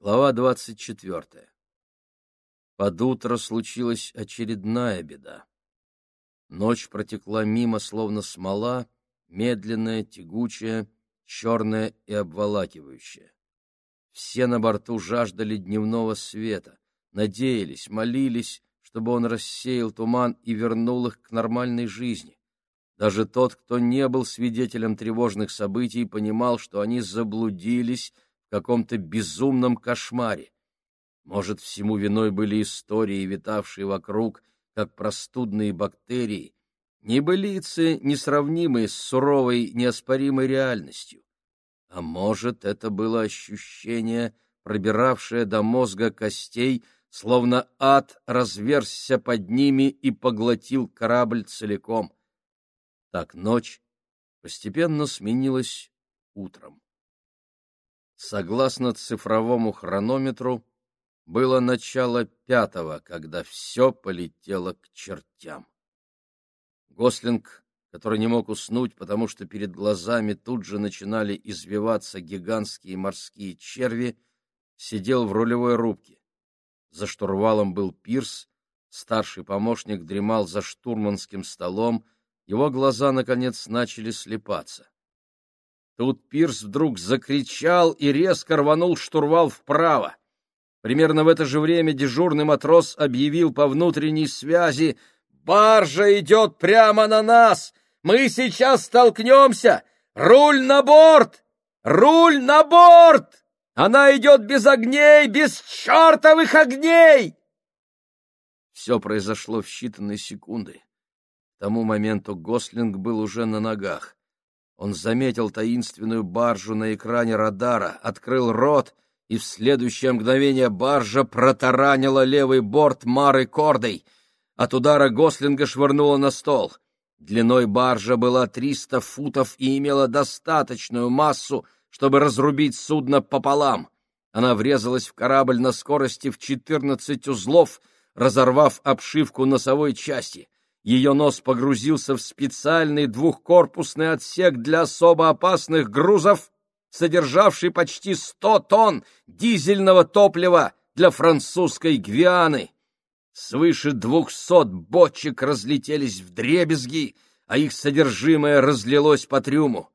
Глава двадцать четвертая. Под утро случилась очередная беда. Ночь протекла мимо, словно смола, медленная, тягучая, черная и обволакивающая. Все на борту жаждали дневного света, надеялись, молились, чтобы он рассеял туман и вернул их к нормальной жизни. Даже тот, кто не был свидетелем тревожных событий, понимал, что они заблудились, каком-то безумном кошмаре. Может, всему виной были истории, витавшие вокруг, как простудные бактерии, небылицы, несравнимые с суровой, неоспоримой реальностью. А может, это было ощущение, пробиравшее до мозга костей, словно ад разверзся под ними и поглотил корабль целиком. Так ночь постепенно сменилась утром. Согласно цифровому хронометру, было начало пятого, когда все полетело к чертям. Гослинг, который не мог уснуть, потому что перед глазами тут же начинали извиваться гигантские морские черви, сидел в рулевой рубке. За штурвалом был Пирс, старший помощник дремал за штурманским столом, его глаза, наконец, начали слепаться. Тут Пирс вдруг закричал и резко рванул штурвал вправо. Примерно в это же время дежурный матрос объявил по внутренней связи «Баржа идет прямо на нас! Мы сейчас столкнемся! Руль на борт! Руль на борт! Она идет без огней, без чертовых огней!» Все произошло в считанные секунды. К тому моменту Гослинг был уже на ногах. Он заметил таинственную баржу на экране радара, открыл рот, и в следующее мгновение баржа протаранила левый борт Мары Кордой. От удара Гослинга швырнула на стол. Длиной баржа была 300 футов и имела достаточную массу, чтобы разрубить судно пополам. Она врезалась в корабль на скорости в 14 узлов, разорвав обшивку носовой части — ее нос погрузился в специальный двухкорпусный отсек для особо опасных грузов, содержавший почти сто тонн дизельного топлива для французской Гвианы. Свыше двухсот бочек разлетелись в дребезги, а их содержимое разлилось по трюму.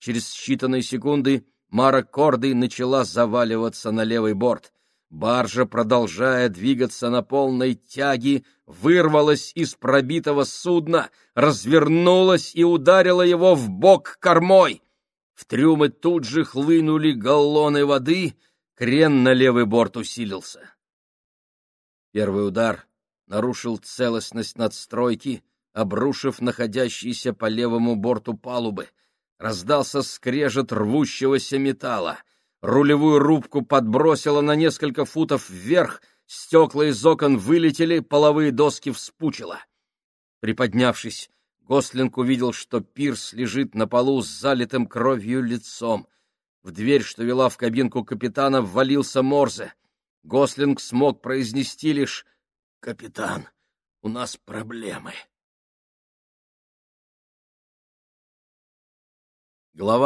Через считанные секунды Мара Корды начала заваливаться на левый борт. Баржа, продолжая двигаться на полной тяге, вырвалась из пробитого судна, развернулась и ударила его в бок кормой. В трюмы тут же хлынули галлоны воды, крен на левый борт усилился. Первый удар нарушил целостность надстройки, обрушив находящиеся по левому борту палубы. Раздался скрежет рвущегося металла — Рулевую рубку подбросило на несколько футов вверх, стекла из окон вылетели, половые доски вспучило. Приподнявшись, Гослинг увидел, что Пирс лежит на полу с залитым кровью лицом. В дверь, что вела в кабинку капитана, ввалился Морзе. Гослинг смог произнести лишь «Капитан, у нас проблемы». Глава